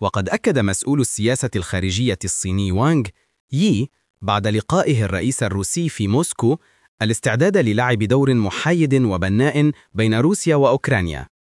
وقد أكد مسؤول السياسة الخارجية الصيني وانغ يي بعد لقائه الرئيس الروسي في موسكو الاستعداد للعب دور محايد وبناء بين روسيا وأوكرانيا.